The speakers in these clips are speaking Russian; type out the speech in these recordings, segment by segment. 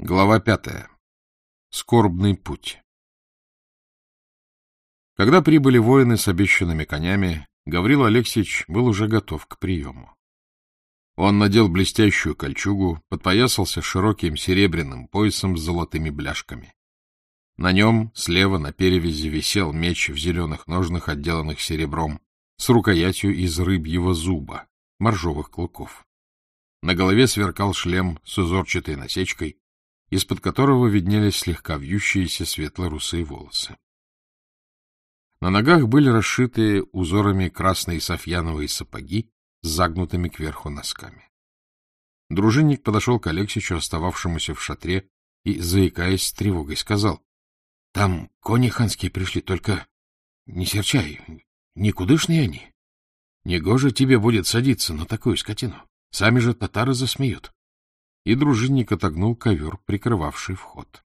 Глава пятая. Скорбный путь. Когда прибыли воины с обещанными конями, Гаврил Алексеевич был уже готов к приему. Он надел блестящую кольчугу, подпоясался широким серебряным поясом с золотыми бляшками. На нем слева на перевязи висел меч в зеленых ножнах, отделанных серебром, с рукоятью из рыбьего зуба, моржовых клыков. На голове сверкал шлем с узорчатой насечкой, из-под которого виднелись слегка вьющиеся светло-русые волосы. На ногах были расшитые узорами красные софьяновые сапоги с загнутыми кверху носками. Дружинник подошел к Алексичу, остававшемуся в шатре, и, заикаясь с тревогой, сказал, — Там кони ханские пришли, только не серчай, никудышные они. Негоже тебе будет садиться на такую скотину. Сами же татары засмеют и дружинник отогнул ковер, прикрывавший вход.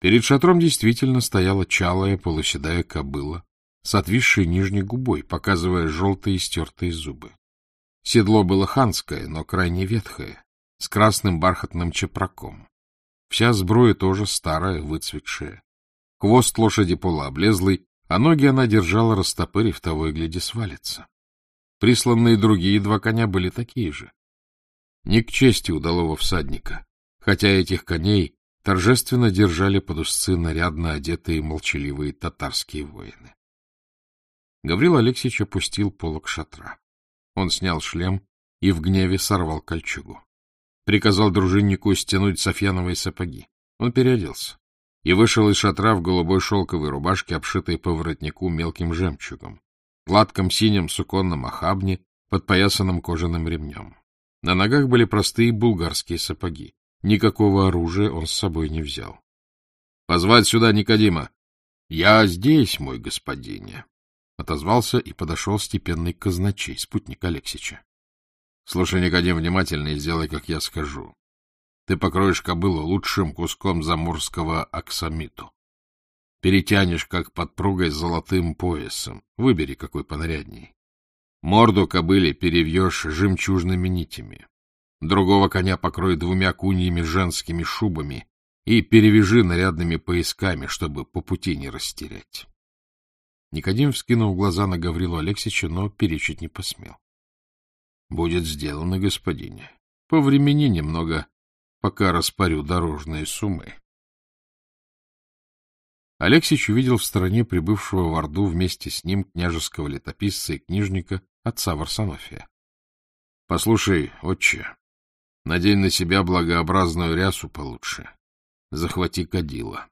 Перед шатром действительно стояла чалая полуседая кобыла с отвисшей нижней губой, показывая желтые стертые зубы. Седло было ханское, но крайне ветхое, с красным бархатным чепраком. Вся сброя тоже старая, выцветшая. Хвост лошади полуоблезлый, а ноги она держала, растопырив, того и гляди свалится. Присланные другие два коня были такие же. Не к чести удалого всадника, хотя этих коней торжественно держали под узцы нарядно одетые молчаливые татарские воины. Гаврил Алексеевич опустил полок шатра. Он снял шлем и в гневе сорвал кольчугу. Приказал дружиннику стянуть софьяновые сапоги. Он переоделся и вышел из шатра в голубой шелковой рубашке, обшитой по воротнику мелким жемчугом, гладком синем суконном охабне, подпоясанном кожаным ремнем. На ногах были простые булгарские сапоги. Никакого оружия он с собой не взял. — Позвать сюда Никодима. — Я здесь, мой господине. Отозвался и подошел степенный казначей, спутник Алексича. — Слушай, Никодим, внимательно и сделай, как я скажу. Ты покроешь кобылу лучшим куском заморского аксамиту. Перетянешь, как подпругой, золотым поясом. Выбери, какой понарядней. Морду кобыли перевьешь жемчужными нитями. Другого коня покрой двумя куньями женскими шубами и перевяжи нарядными поясками, чтобы по пути не растерять. Никодим вскинул глаза на Гаврилу Алексича, но перечить не посмел. — Будет сделано, господине. По времени немного, пока распорю дорожные суммы. Алексич увидел в стороне прибывшего в Орду вместе с ним княжеского летописца и книжника отца Варсонофия. — Послушай, отче, надень на себя благообразную рясу получше. Захвати кадила.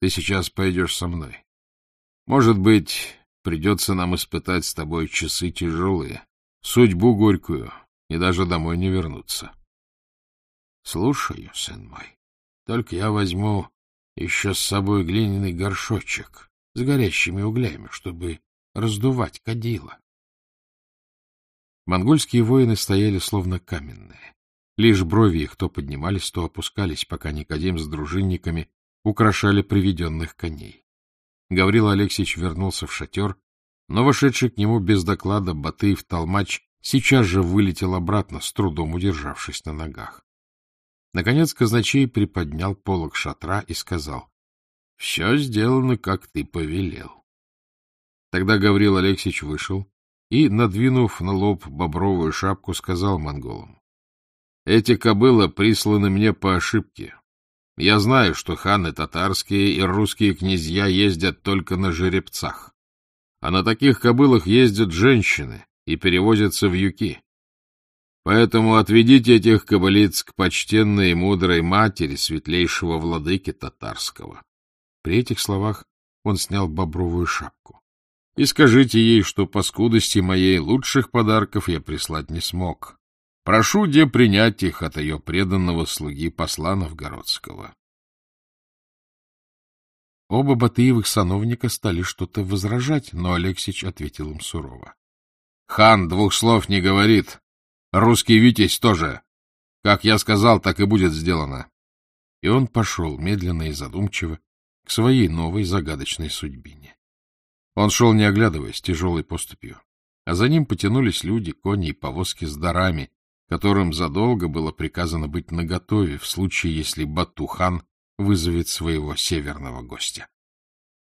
Ты сейчас пойдешь со мной. Может быть, придется нам испытать с тобой часы тяжелые, судьбу горькую, и даже домой не вернуться. — Слушаю, сын мой. Только я возьму еще с собой глиняный горшочек с горящими углями, чтобы раздувать кадила. Монгольские воины стояли словно каменные. Лишь брови их то поднимались, то опускались, пока Никодим с дружинниками украшали приведенных коней. Гаврил Алексеевич вернулся в шатер, но вошедший к нему без доклада Батыев Толмач сейчас же вылетел обратно, с трудом удержавшись на ногах. Наконец казначей приподнял полог шатра и сказал, — Все сделано, как ты повелел. Тогда Гаврил Алексеевич вышел, и, надвинув на лоб бобровую шапку, сказал монголам. — Эти кобылы присланы мне по ошибке. Я знаю, что ханы татарские и русские князья ездят только на жеребцах, а на таких кобылах ездят женщины и перевозятся в юки. Поэтому отведите этих кобылиц к почтенной и мудрой матери светлейшего владыки татарского. При этих словах он снял бобровую шапку и скажите ей, что по скудости моей лучших подарков я прислать не смог. Прошу де принять их от ее преданного слуги посла Новгородского. Оба Батыевых сановника стали что-то возражать, но Алексич ответил им сурово. — Хан двух слов не говорит. Русский витязь тоже. Как я сказал, так и будет сделано. И он пошел медленно и задумчиво к своей новой загадочной судьбине. Он шел, не оглядываясь, тяжелой поступью. А за ним потянулись люди, кони и повозки с дарами, которым задолго было приказано быть наготове в случае, если Батухан вызовет своего северного гостя.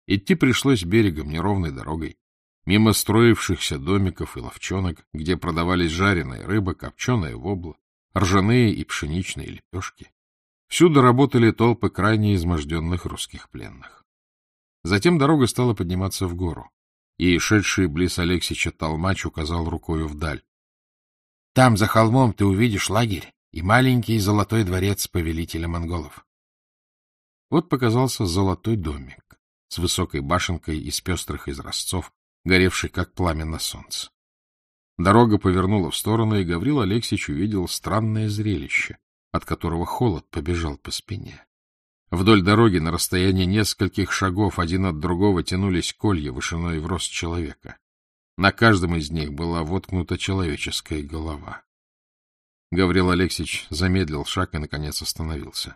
Идти пришлось берегом, неровной дорогой, мимо строившихся домиков и ловчонок, где продавались жареная рыба, копченая вобла, ржаные и пшеничные лепешки. Всюду работали толпы крайне изможденных русских пленных. Затем дорога стала подниматься в гору, и шедший близ Алексича Толмач указал рукою вдаль. — Там, за холмом, ты увидишь лагерь и маленький золотой дворец повелителя монголов. Вот показался золотой домик с высокой башенкой из пестрых изразцов, горевший как пламя на солнце. Дорога повернула в сторону, и Гаврил Алексеевич увидел странное зрелище, от которого холод побежал по спине. Вдоль дороги на расстоянии нескольких шагов один от другого тянулись колья вышиной в рост человека. На каждом из них была воткнута человеческая голова. Гаврил Алексеевич замедлил шаг и, наконец, остановился.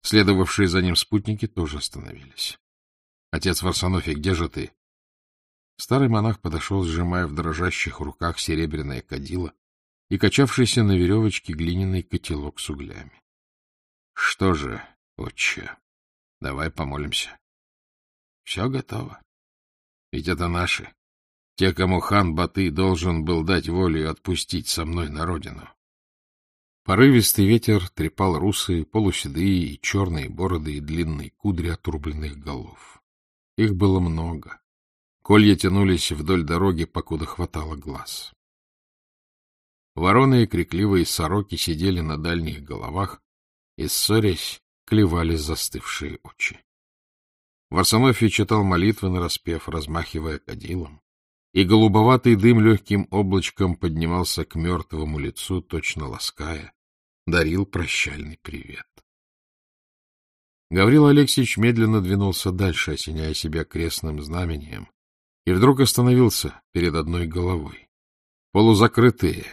Следовавшие за ним спутники тоже остановились. — Отец Варсонофий, где же ты? Старый монах подошел, сжимая в дрожащих руках серебряное кадило и качавшийся на веревочке глиняный котелок с углями. — Что же, отче, давай помолимся. — Все готово. Ведь это наши. Те, кому хан Баты должен был дать волю отпустить со мной на родину. Порывистый ветер трепал русые, полуседые и черные бороды и длинные кудри отрубленных голов. Их было много. Колья тянулись вдоль дороги, покуда хватало глаз. Вороны и крикливые сороки сидели на дальних головах и, ссорясь, клевали застывшие очи. Варсонофий читал молитвы нараспев, размахивая кадилом, и голубоватый дым легким облачком поднимался к мертвому лицу, точно лаская, дарил прощальный привет. Гаврил Алексеевич медленно двинулся дальше, осеняя себя крестным знамением, и вдруг остановился перед одной головой. Полузакрытые,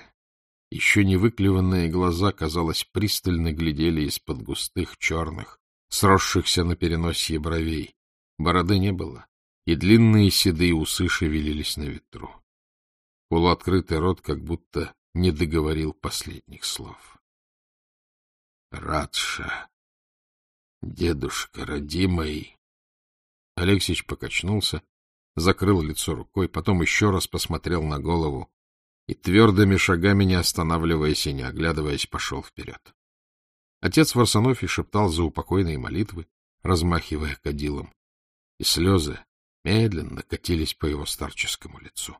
еще не выклеванные глаза, казалось, пристально глядели из-под густых черных, сросшихся на переносье бровей. Бороды не было, и длинные седые усы шевелились на ветру. Полуоткрытый рот как будто не договорил последних слов. Радша, дедушка родимый. Алексич покачнулся, закрыл лицо рукой, потом еще раз посмотрел на голову и твердыми шагами, не останавливаясь и не оглядываясь, пошел вперед. Отец Варсонофий шептал за упокойные молитвы, размахивая кадилом, и слезы медленно катились по его старческому лицу.